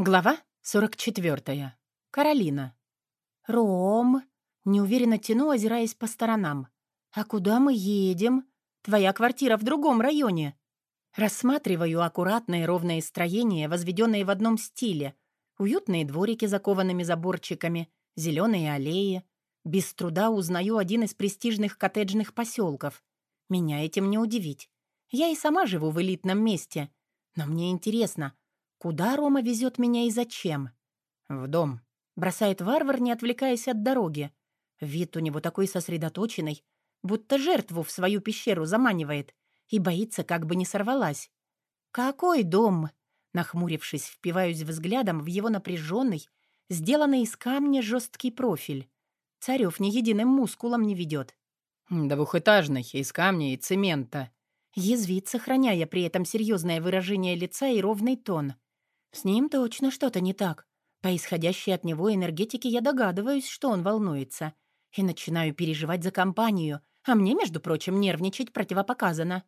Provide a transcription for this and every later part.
Глава 44. Каролина. «Ром!» — неуверенно тяну, озираясь по сторонам. «А куда мы едем? Твоя квартира в другом районе». Рассматриваю аккуратные ровные строения, возведенные в одном стиле. Уютные дворики с закованными заборчиками, зеленые аллеи. Без труда узнаю один из престижных коттеджных поселков. Меня этим не удивить. Я и сама живу в элитном месте. Но мне интересно, Куда Рома везет меня и зачем? В дом. Бросает варвар, не отвлекаясь от дороги. Вид у него такой сосредоточенный, будто жертву в свою пещеру заманивает и боится, как бы не сорвалась. «Какой дом?» Нахмурившись, впиваюсь взглядом в его напряженный, сделанный из камня жесткий профиль. Царев ни единым мускулом не ведет. «Двухэтажный, из камня и цемента». Язвит, сохраняя при этом серьезное выражение лица и ровный тон — с ним точно что-то не так. По исходящей от него энергетике я догадываюсь, что он волнуется. И начинаю переживать за компанию, а мне, между прочим, нервничать противопоказано.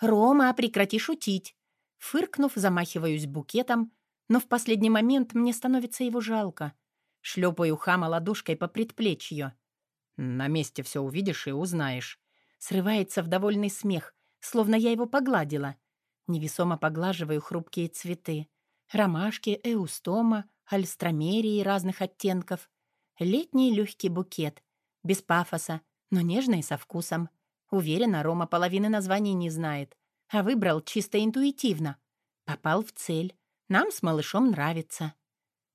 «Рома, прекрати шутить!» Фыркнув, замахиваюсь букетом, но в последний момент мне становится его жалко. Шлепаю хама ладошкой по предплечью. «На месте все увидишь и узнаешь». Срывается в довольный смех, словно я его погладила. Невесомо поглаживаю хрупкие цветы. Ромашки, эустома, альстромерии разных оттенков. Летний легкий букет. Без пафоса, но нежный со вкусом. Уверена, Рома половины названий не знает. А выбрал чисто интуитивно. Попал в цель. Нам с малышом нравится.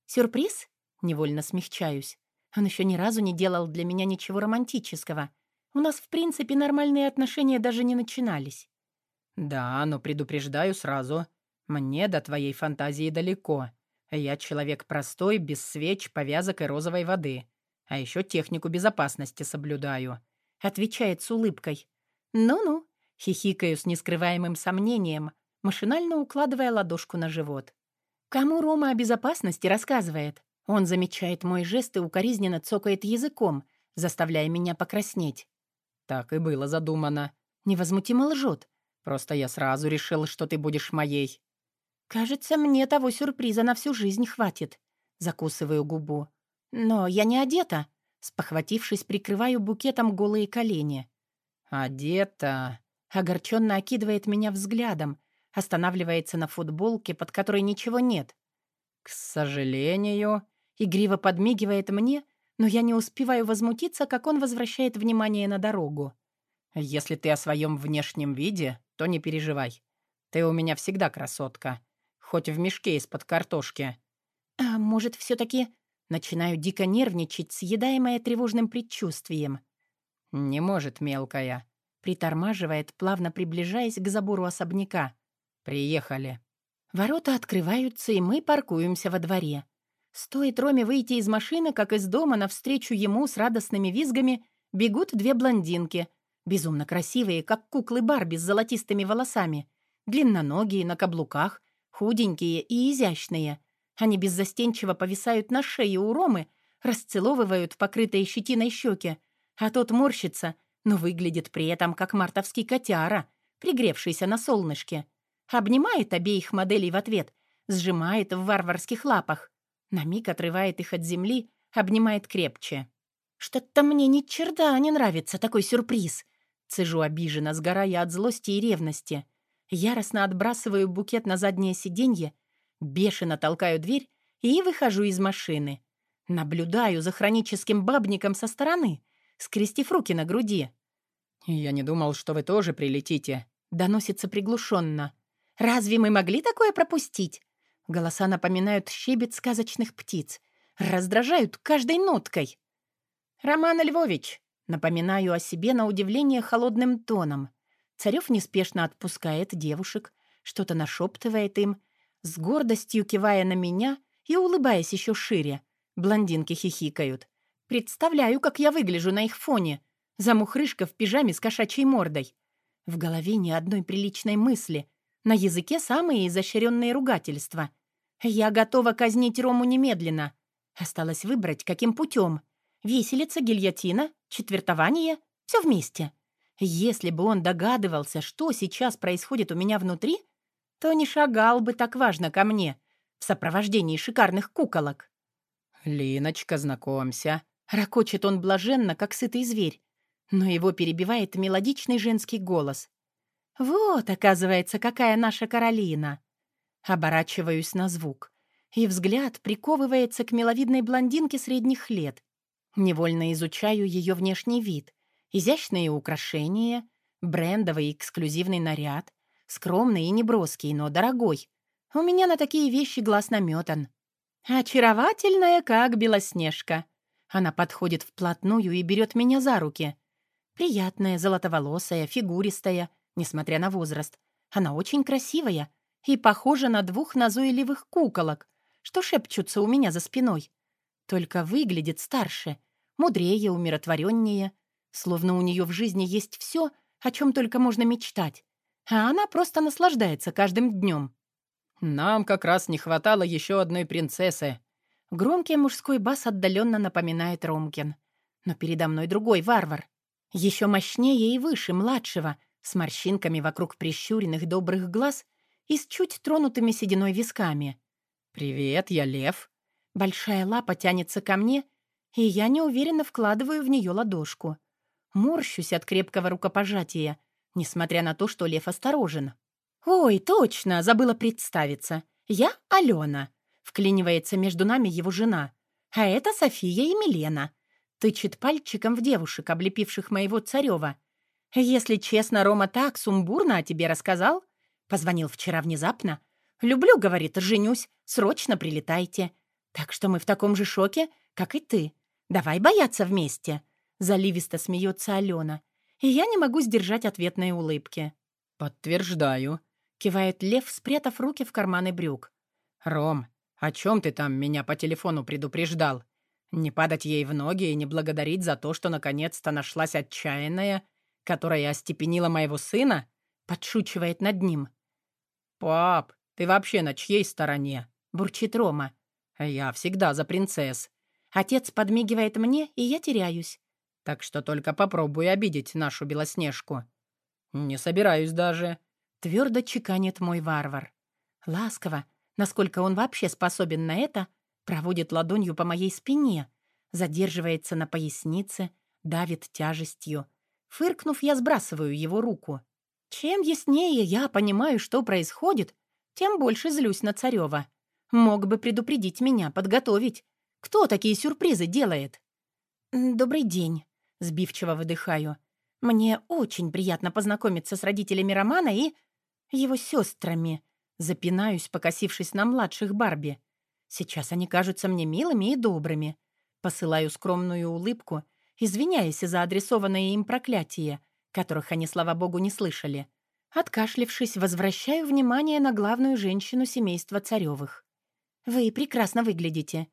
Сюрприз? Невольно смягчаюсь. Он еще ни разу не делал для меня ничего романтического. У нас, в принципе, нормальные отношения даже не начинались. «Да, но предупреждаю сразу. Мне до твоей фантазии далеко. Я человек простой, без свеч, повязок и розовой воды. А еще технику безопасности соблюдаю», — отвечает с улыбкой. «Ну-ну», — хихикаю с нескрываемым сомнением, машинально укладывая ладошку на живот. «Кому Рома о безопасности рассказывает?» Он замечает мой жест и укоризненно цокает языком, заставляя меня покраснеть. «Так и было задумано». Невозмутимо лжет. «Просто я сразу решил, что ты будешь моей». «Кажется, мне того сюрприза на всю жизнь хватит», — закусываю губу. «Но я не одета», — спохватившись, прикрываю букетом голые колени. «Одета», — огорченно окидывает меня взглядом, останавливается на футболке, под которой ничего нет. «К сожалению», — игриво подмигивает мне, но я не успеваю возмутиться, как он возвращает внимание на дорогу. «Если ты о своем внешнем виде, то не переживай. Ты у меня всегда красотка хоть в мешке из-под картошки. А может, все-таки начинаю дико нервничать, съедаемая тревожным предчувствием. Не может, мелкая. Притормаживает, плавно приближаясь к забору особняка. Приехали. Ворота открываются, и мы паркуемся во дворе. Стоит Роме выйти из машины, как из дома навстречу ему с радостными визгами бегут две блондинки, безумно красивые, как куклы Барби с золотистыми волосами, длинноногие, на каблуках, Худенькие и изящные. Они беззастенчиво повисают на шее у Ромы, расцеловывают покрытые щетиной щеки, а тот морщится, но выглядит при этом как мартовский котяра, пригревшийся на солнышке. Обнимает обеих моделей в ответ, сжимает в варварских лапах. На миг отрывает их от земли, обнимает крепче. «Что-то мне ни черта не нравится такой сюрприз!» Цежу обиженно, сгорая от злости и ревности. Яростно отбрасываю букет на заднее сиденье, бешено толкаю дверь и выхожу из машины. Наблюдаю за хроническим бабником со стороны, скрестив руки на груди. «Я не думал, что вы тоже прилетите», — доносится приглушенно. «Разве мы могли такое пропустить?» Голоса напоминают щебет сказочных птиц. Раздражают каждой ноткой. «Роман Львович», — напоминаю о себе на удивление холодным тоном. Царев неспешно отпускает девушек, что-то нашептывает им, с гордостью кивая на меня и улыбаясь еще шире. Блондинки хихикают. Представляю, как я выгляжу на их фоне. Замухрышка в пижаме с кошачьей мордой. В голове ни одной приличной мысли. На языке самые изощренные ругательства. Я готова казнить Рому немедленно. Осталось выбрать, каким путем. Виселица, гильотина, четвертование — все вместе. Если бы он догадывался, что сейчас происходит у меня внутри, то не шагал бы так важно ко мне, в сопровождении шикарных куколок. «Линочка, знакомься». Рокочет он блаженно, как сытый зверь, но его перебивает мелодичный женский голос. «Вот, оказывается, какая наша Каролина!» Оборачиваюсь на звук, и взгляд приковывается к миловидной блондинке средних лет. Невольно изучаю ее внешний вид. Изящные украшения, брендовый эксклюзивный наряд, скромный и неброский, но дорогой. У меня на такие вещи глаз наметан. Очаровательная, как Белоснежка. Она подходит вплотную и берет меня за руки. Приятная, золотоволосая, фигуристая, несмотря на возраст. Она очень красивая и похожа на двух назойливых куколок, что шепчутся у меня за спиной. Только выглядит старше, мудрее, умиротвореннее, словно у нее в жизни есть все, о чем только можно мечтать. А она просто наслаждается каждым днем. «Нам как раз не хватало еще одной принцессы». Громкий мужской бас отдаленно напоминает Ромкин. Но передо мной другой варвар. Еще мощнее и выше младшего, с морщинками вокруг прищуренных добрых глаз и с чуть тронутыми сединой висками. «Привет, я Лев». Большая лапа тянется ко мне, и я неуверенно вкладываю в нее ладошку. Морщусь от крепкого рукопожатия, несмотря на то, что Лев осторожен. «Ой, точно, забыла представиться. Я Алена», — вклинивается между нами его жена. «А это София и Милена тычет пальчиком в девушек, облепивших моего царева. «Если честно, Рома так сумбурно о тебе рассказал. Позвонил вчера внезапно. Люблю, — говорит, — женюсь, срочно прилетайте. Так что мы в таком же шоке, как и ты. Давай бояться вместе». Заливисто смеется Алена. И я не могу сдержать ответной улыбки. «Подтверждаю», — кивает Лев, спрятав руки в карманы брюк. «Ром, о чем ты там меня по телефону предупреждал? Не падать ей в ноги и не благодарить за то, что наконец-то нашлась отчаянная, которая остепенила моего сына, подшучивает над ним. «Пап, ты вообще на чьей стороне?» — бурчит Рома. «Я всегда за принцесс». Отец подмигивает мне, и я теряюсь. Так что только попробуй обидеть нашу Белоснежку. «Не собираюсь даже», — твердо чеканит мой варвар. Ласково, насколько он вообще способен на это, Проводит ладонью по моей спине, задерживается на пояснице, давит тяжестью. Фыркнув, я сбрасываю его руку. Чем яснее я понимаю, что происходит, тем больше злюсь на Царева. Мог бы предупредить меня, подготовить. Кто такие сюрпризы делает? «Добрый день», — сбивчиво выдыхаю. «Мне очень приятно познакомиться с родителями Романа и его сестрами». Запинаюсь, покосившись на младших Барби. Сейчас они кажутся мне милыми и добрыми. Посылаю скромную улыбку, извиняясь за адресованные им проклятия, которых они, слава богу, не слышали. Откашлившись, возвращаю внимание на главную женщину семейства Царевых. «Вы прекрасно выглядите».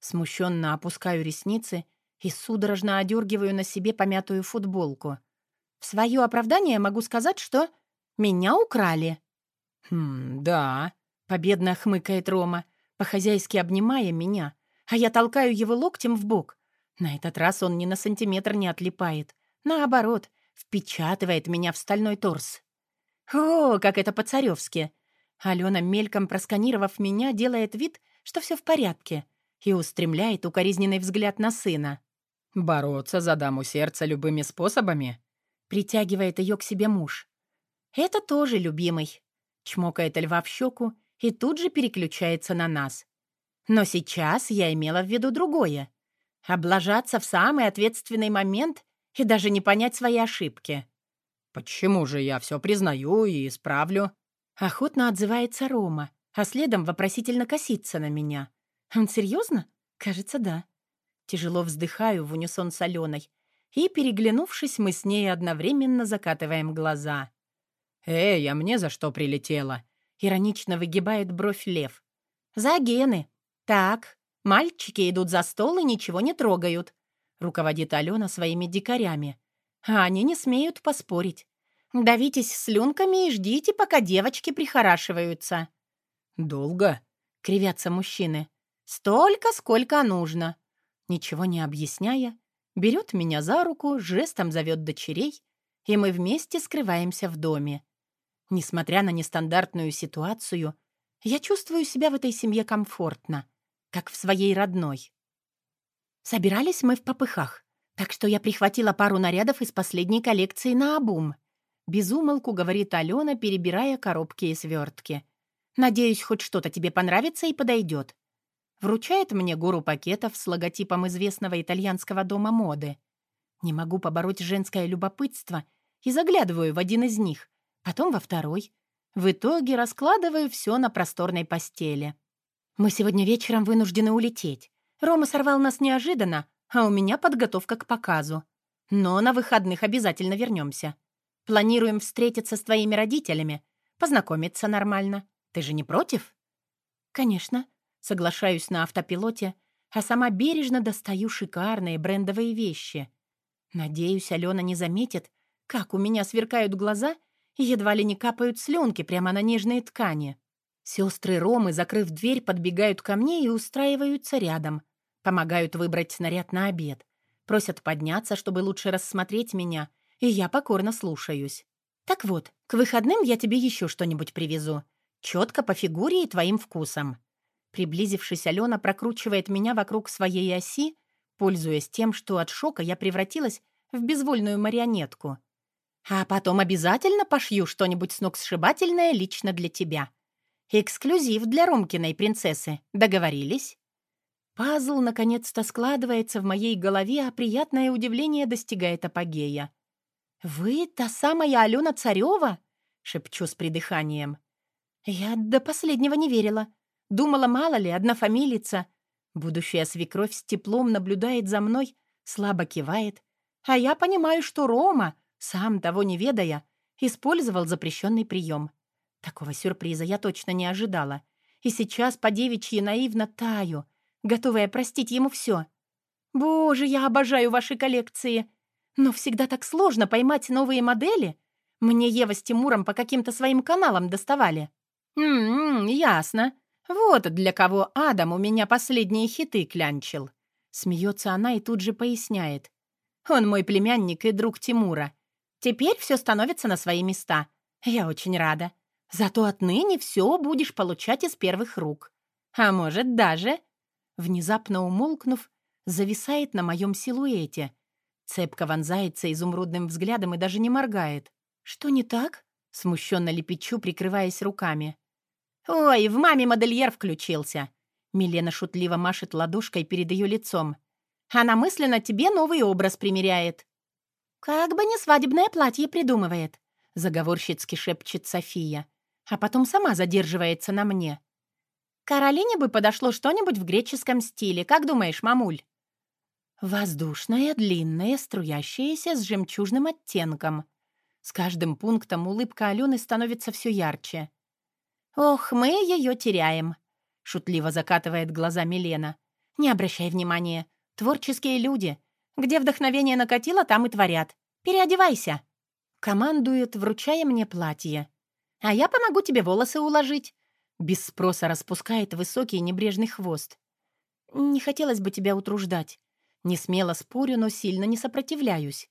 Смущенно опускаю ресницы и судорожно одергиваю на себе помятую футболку. В свое оправдание могу сказать, что меня украли. «Хм, да», — победно хмыкает Рома, по-хозяйски обнимая меня, а я толкаю его локтем в бок. На этот раз он ни на сантиметр не отлипает. Наоборот, впечатывает меня в стальной торс. О, как это по-царевски! Алена, мельком просканировав меня, делает вид, что все в порядке, и устремляет укоризненный взгляд на сына. «Бороться за даму сердца любыми способами?» Притягивает ее к себе муж. «Это тоже любимый», — чмокает льва в щеку и тут же переключается на нас. Но сейчас я имела в виду другое. Облажаться в самый ответственный момент и даже не понять свои ошибки. «Почему же я все признаю и исправлю?» Охотно отзывается Рома, а следом вопросительно косится на меня. «Он серьезно? Кажется, да». Тяжело вздыхаю в унисон с Аленой, и, переглянувшись, мы с ней одновременно закатываем глаза. «Эй, а мне за что прилетело?» Иронично выгибает бровь лев. «За гены. Так, мальчики идут за стол и ничего не трогают», руководит Алена своими дикарями. А они не смеют поспорить. Давитесь слюнками и ждите, пока девочки прихорашиваются. «Долго?» — кривятся мужчины. «Столько, сколько нужно». Ничего не объясняя, берет меня за руку, жестом зовет дочерей, и мы вместе скрываемся в доме. Несмотря на нестандартную ситуацию, Я чувствую себя в этой семье комфортно, как в своей родной. Собирались мы в попыхах, так что я прихватила пару нарядов из последней коллекции на обум. Безумолку говорит Алена, перебирая коробки и свертки. «Надеюсь, хоть что-то тебе понравится и подойдет». Вручает мне гору пакетов с логотипом известного итальянского дома моды. Не могу побороть женское любопытство и заглядываю в один из них, потом во второй. В итоге раскладываю все на просторной постели. Мы сегодня вечером вынуждены улететь. Рома сорвал нас неожиданно, а у меня подготовка к показу. Но на выходных обязательно вернемся. Планируем встретиться с твоими родителями, познакомиться нормально. Ты же не против? Конечно. Соглашаюсь на автопилоте, а сама бережно достаю шикарные брендовые вещи. Надеюсь, Алена не заметит, как у меня сверкают глаза и едва ли не капают слюнки прямо на нежные ткани. Сестры Ромы, закрыв дверь, подбегают ко мне и устраиваются рядом. Помогают выбрать снаряд на обед. Просят подняться, чтобы лучше рассмотреть меня, и я покорно слушаюсь. Так вот, к выходным я тебе еще что-нибудь привезу. Четко по фигуре и твоим вкусам. Приблизившись, Алена прокручивает меня вокруг своей оси, пользуясь тем, что от шока я превратилась в безвольную марионетку. А потом обязательно пошью что-нибудь сногсшибательное лично для тебя. Эксклюзив для Ромкиной принцессы. Договорились? Пазл наконец-то складывается в моей голове, а приятное удивление достигает апогея. «Вы та самая Алена Царева?» — шепчу с придыханием. Я до последнего не верила. Думала, мало ли, однофамилица. Будущая свекровь с теплом наблюдает за мной, слабо кивает. А я понимаю, что Рома, сам того не ведая, использовал запрещенный прием. Такого сюрприза я точно не ожидала. И сейчас по девичьи наивно таю, готовая простить ему все. Боже, я обожаю ваши коллекции. Но всегда так сложно поймать новые модели. Мне Ева с Тимуром по каким-то своим каналам доставали. «М-м, ясно. Вот для кого Адам у меня последние хиты клянчил». Смеется она и тут же поясняет. «Он мой племянник и друг Тимура. Теперь все становится на свои места. Я очень рада. Зато отныне все будешь получать из первых рук. А может, даже...» Внезапно умолкнув, зависает на моем силуэте. Цепко вонзается изумрудным взглядом и даже не моргает. «Что не так?» Смущенно лепечу, прикрываясь руками. «Ой, в маме модельер включился!» Милена шутливо машет ладошкой перед ее лицом. «Она мысленно тебе новый образ примеряет». «Как бы не свадебное платье придумывает», — заговорщицки шепчет София, а потом сама задерживается на мне. «Каролине бы подошло что-нибудь в греческом стиле, как думаешь, мамуль?» Воздушное, длинное, струящееся с жемчужным оттенком. С каждым пунктом улыбка Алены становится все ярче. «Ох, мы ее теряем», — шутливо закатывает глаза Милена. «Не обращай внимания. Творческие люди. Где вдохновение накатило, там и творят. Переодевайся». Командует, вручая мне платье. «А я помогу тебе волосы уложить». Без спроса распускает высокий небрежный хвост. «Не хотелось бы тебя утруждать. Не смело спорю, но сильно не сопротивляюсь.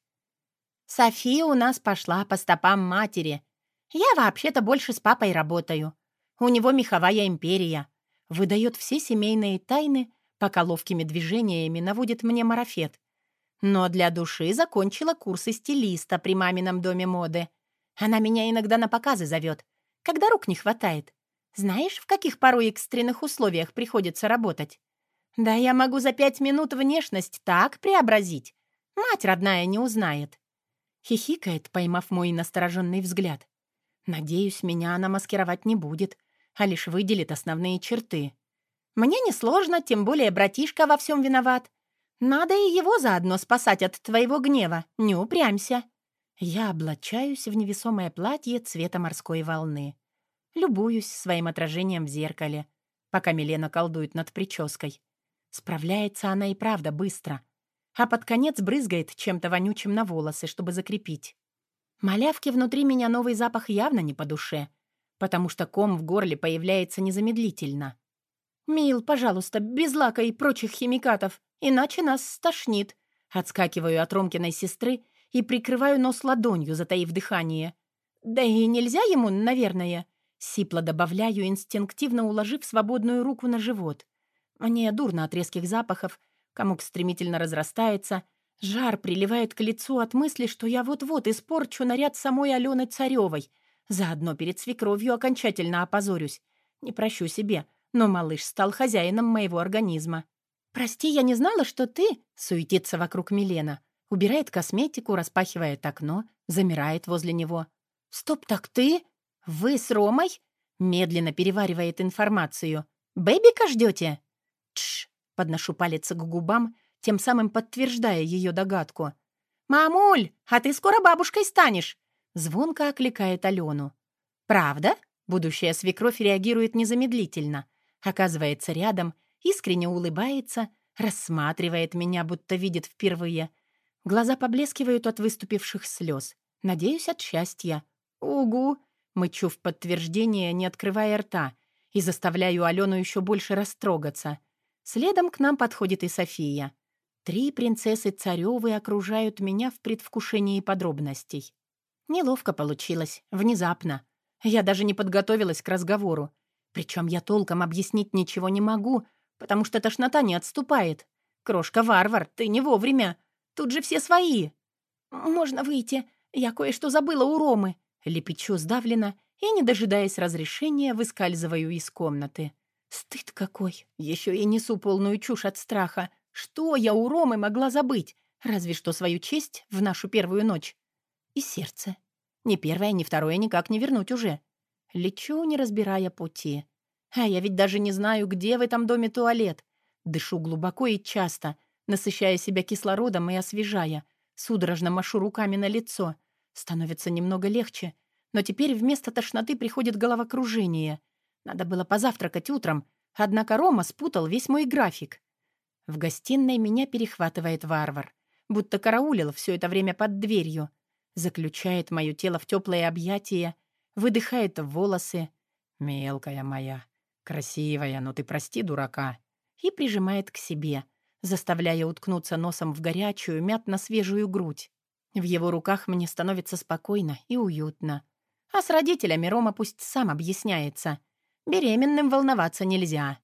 София у нас пошла по стопам матери. Я вообще-то больше с папой работаю. У него меховая империя. Выдает все семейные тайны, пока ловкими движениями наводит мне марафет. Но для души закончила курсы стилиста при мамином доме моды. Она меня иногда на показы зовет, когда рук не хватает. Знаешь, в каких порой экстренных условиях приходится работать? Да я могу за пять минут внешность так преобразить. Мать родная не узнает. Хихикает, поймав мой настороженный взгляд. Надеюсь, меня она маскировать не будет а лишь выделит основные черты. Мне несложно, тем более братишка во всем виноват. Надо и его заодно спасать от твоего гнева, не упрямься. Я облачаюсь в невесомое платье цвета морской волны. Любуюсь своим отражением в зеркале, пока Милена колдует над прической. Справляется она и правда быстро, а под конец брызгает чем-то вонючим на волосы, чтобы закрепить. Малявки внутри меня новый запах явно не по душе — потому что ком в горле появляется незамедлительно. «Мил, пожалуйста, без лака и прочих химикатов, иначе нас стошнит». Отскакиваю от Ромкиной сестры и прикрываю нос ладонью, затаив дыхание. Да и нельзя ему, наверное. Сипло добавляю, инстинктивно уложив свободную руку на живот. Мне дурно от резких запахов, комок стремительно разрастается, жар приливает к лицу от мысли, что я вот-вот испорчу наряд самой Алены Царевой. Заодно перед свекровью окончательно опозорюсь. Не прощу себе, но малыш стал хозяином моего организма. «Прости, я не знала, что ты...» — суетится вокруг Милена. Убирает косметику, распахивает окно, замирает возле него. «Стоп, так ты? Вы с Ромой?» Медленно переваривает информацию. «Бэбика ждете?» «Тш!» — подношу палец к губам, тем самым подтверждая ее догадку. «Мамуль, а ты скоро бабушкой станешь!» Звонко окликает Алену. «Правда?» Будущая свекровь реагирует незамедлительно. Оказывается рядом, искренне улыбается, рассматривает меня, будто видит впервые. Глаза поблескивают от выступивших слез. Надеюсь, от счастья. «Угу!» — мычу в подтверждение, не открывая рта, и заставляю Алену еще больше растрогаться. Следом к нам подходит и София. Три принцессы царевы окружают меня в предвкушении подробностей. Неловко получилось, внезапно. Я даже не подготовилась к разговору. Причем я толком объяснить ничего не могу, потому что тошнота не отступает. Крошка-варвар, ты не вовремя. Тут же все свои. Можно выйти. Я кое-что забыла у Ромы. Лепечу сдавленно и, не дожидаясь разрешения, выскальзываю из комнаты. Стыд какой. Еще и несу полную чушь от страха. Что я у Ромы могла забыть? Разве что свою честь в нашу первую ночь. И сердце. Ни первое, ни второе никак не вернуть уже. Лечу, не разбирая пути. А я ведь даже не знаю, где в этом доме туалет. Дышу глубоко и часто, насыщая себя кислородом и освежая. Судорожно машу руками на лицо. Становится немного легче. Но теперь вместо тошноты приходит головокружение. Надо было позавтракать утром, однако Рома спутал весь мой график. В гостиной меня перехватывает варвар. Будто караулил все это время под дверью заключает мое тело в теплые объятия, выдыхает в волосы. «Мелкая моя, красивая, но ты прости дурака», и прижимает к себе, заставляя уткнуться носом в горячую, мятно-свежую грудь. В его руках мне становится спокойно и уютно. А с родителями Рома пусть сам объясняется. Беременным волноваться нельзя.